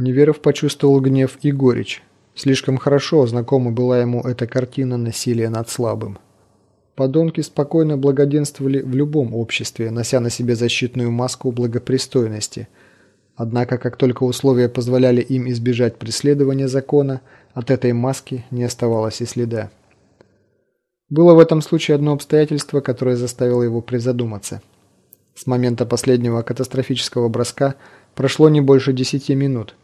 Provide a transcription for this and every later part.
Неверов почувствовал гнев и горечь. Слишком хорошо знакома была ему эта картина насилия над слабым. Подонки спокойно благоденствовали в любом обществе, нося на себе защитную маску благопристойности. Однако, как только условия позволяли им избежать преследования закона, от этой маски не оставалось и следа. Было в этом случае одно обстоятельство, которое заставило его призадуматься. С момента последнего катастрофического броска прошло не больше десяти минут.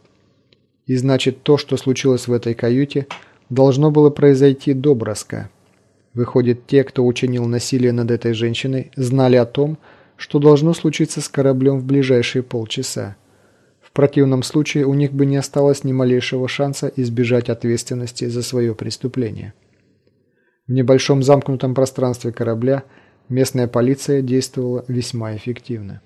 И значит, то, что случилось в этой каюте, должно было произойти до броска. Выходит, те, кто учинил насилие над этой женщиной, знали о том, что должно случиться с кораблем в ближайшие полчаса. В противном случае у них бы не осталось ни малейшего шанса избежать ответственности за свое преступление. В небольшом замкнутом пространстве корабля местная полиция действовала весьма эффективно.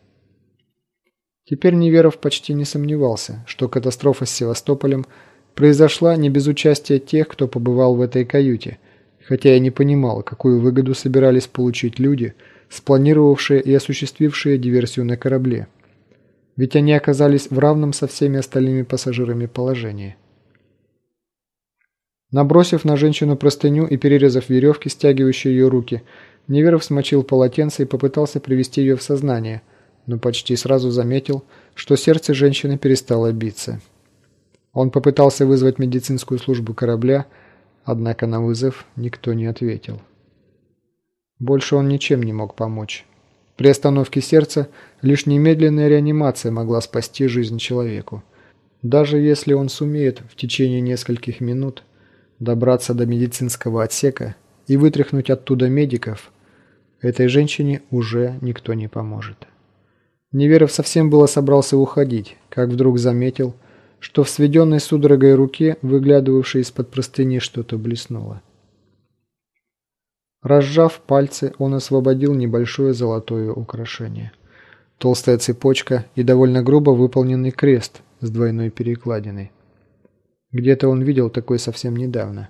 Теперь Неверов почти не сомневался, что катастрофа с Севастополем произошла не без участия тех, кто побывал в этой каюте, хотя и не понимал, какую выгоду собирались получить люди, спланировавшие и осуществившие диверсию на корабле. Ведь они оказались в равном со всеми остальными пассажирами положении. Набросив на женщину простыню и перерезав веревки, стягивающие ее руки, Неверов смочил полотенце и попытался привести ее в сознание, но почти сразу заметил, что сердце женщины перестало биться. Он попытался вызвать медицинскую службу корабля, однако на вызов никто не ответил. Больше он ничем не мог помочь. При остановке сердца лишь немедленная реанимация могла спасти жизнь человеку. Даже если он сумеет в течение нескольких минут добраться до медицинского отсека и вытряхнуть оттуда медиков, этой женщине уже никто не поможет. Неверов совсем было собрался уходить, как вдруг заметил, что в сведенной судорогой руке, выглядывавшей из-под простыни, что-то блеснуло. Разжав пальцы, он освободил небольшое золотое украшение. Толстая цепочка и довольно грубо выполненный крест с двойной перекладиной. Где-то он видел такой совсем недавно.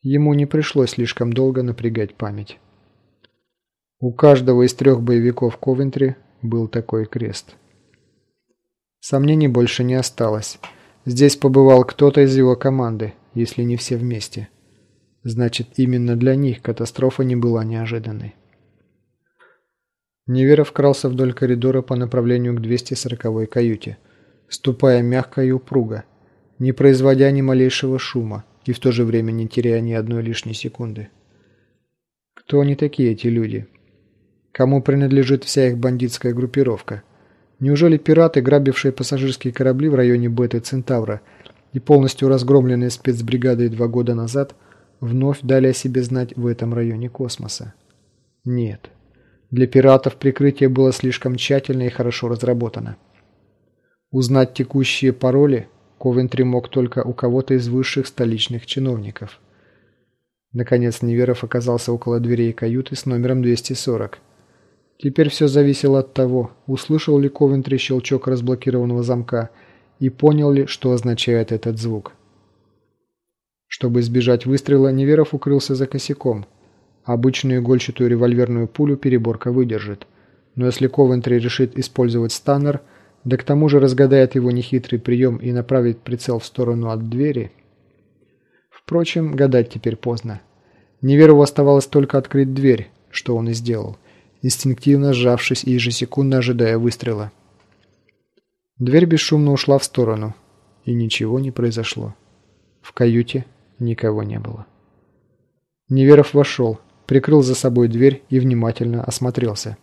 Ему не пришлось слишком долго напрягать память. У каждого из трех боевиков Ковентри был такой крест. Сомнений больше не осталось. Здесь побывал кто-то из его команды, если не все вместе. Значит, именно для них катастрофа не была неожиданной. Неверов крался вдоль коридора по направлению к 240-й каюте, ступая мягко и упруго, не производя ни малейшего шума и в то же время не теряя ни одной лишней секунды. Кто они такие, эти люди? Кому принадлежит вся их бандитская группировка? Неужели пираты, грабившие пассажирские корабли в районе Беты Центавра и полностью разгромленные спецбригадой два года назад, вновь дали о себе знать в этом районе космоса? Нет. Для пиратов прикрытие было слишком тщательно и хорошо разработано. Узнать текущие пароли Ковентри мог только у кого-то из высших столичных чиновников. Наконец Неверов оказался около дверей каюты с номером 240. Теперь все зависело от того, услышал ли Ковентри щелчок разблокированного замка и понял ли, что означает этот звук. Чтобы избежать выстрела, Неверов укрылся за косяком. Обычную игольчатую револьверную пулю переборка выдержит. Но если Ковентри решит использовать станнер – да к тому же разгадает его нехитрый прием и направит прицел в сторону от двери. Впрочем, гадать теперь поздно. Неверову оставалось только открыть дверь, что он и сделал, инстинктивно сжавшись и ежесекундно ожидая выстрела. Дверь бесшумно ушла в сторону, и ничего не произошло. В каюте никого не было. Неверов вошел, прикрыл за собой дверь и внимательно осмотрелся.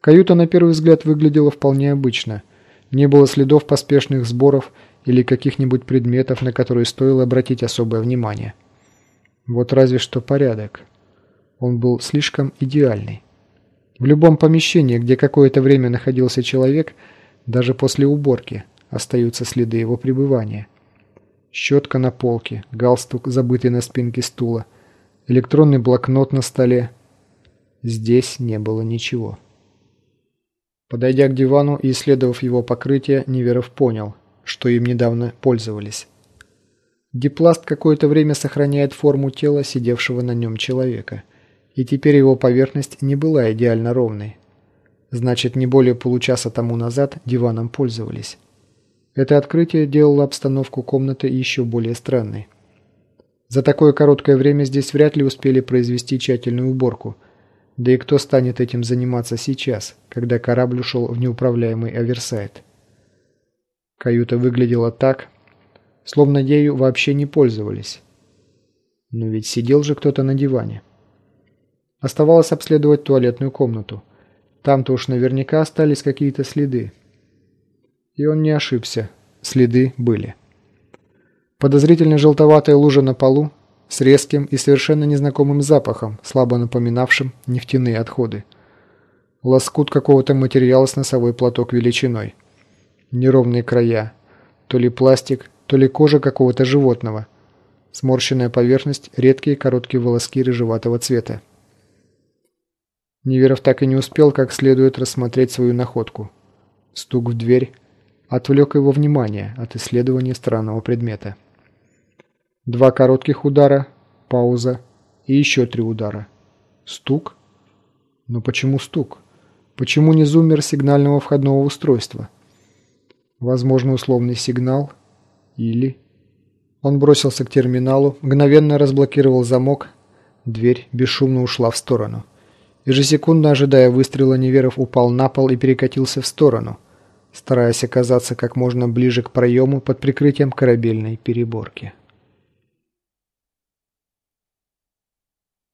Каюта на первый взгляд выглядела вполне обычно. Не было следов поспешных сборов или каких-нибудь предметов, на которые стоило обратить особое внимание. Вот разве что порядок. Он был слишком идеальный. В любом помещении, где какое-то время находился человек, даже после уборки, остаются следы его пребывания. Щетка на полке, галстук, забытый на спинке стула, электронный блокнот на столе. Здесь не было ничего. Подойдя к дивану и исследовав его покрытие, Неверов понял, что им недавно пользовались. Дипласт какое-то время сохраняет форму тела сидевшего на нем человека, и теперь его поверхность не была идеально ровной. Значит, не более получаса тому назад диваном пользовались. Это открытие делало обстановку комнаты еще более странной. За такое короткое время здесь вряд ли успели произвести тщательную уборку. Да и кто станет этим заниматься сейчас, когда корабль ушел в неуправляемый оверсайд? Каюта выглядела так, словно ею вообще не пользовались. Но ведь сидел же кто-то на диване. Оставалось обследовать туалетную комнату. Там-то уж наверняка остались какие-то следы. И он не ошибся. Следы были. Подозрительно желтоватая лужа на полу с резким и совершенно незнакомым запахом, слабо напоминавшим нефтяные отходы. Лоскут какого-то материала с носовой платок величиной. Неровные края. То ли пластик, то ли кожа какого-то животного. Сморщенная поверхность, редкие короткие волоски рыжеватого цвета. Неверов так и не успел как следует рассмотреть свою находку. Стук в дверь отвлек его внимание от исследования странного предмета. Два коротких удара, пауза и еще три удара. Стук? Но почему стук? Почему не зуммер сигнального входного устройства? Возможно, условный сигнал? Или... Он бросился к терминалу, мгновенно разблокировал замок, дверь бесшумно ушла в сторону. Ежесекундно ожидая выстрела, Неверов упал на пол и перекатился в сторону, стараясь оказаться как можно ближе к проему под прикрытием корабельной переборки.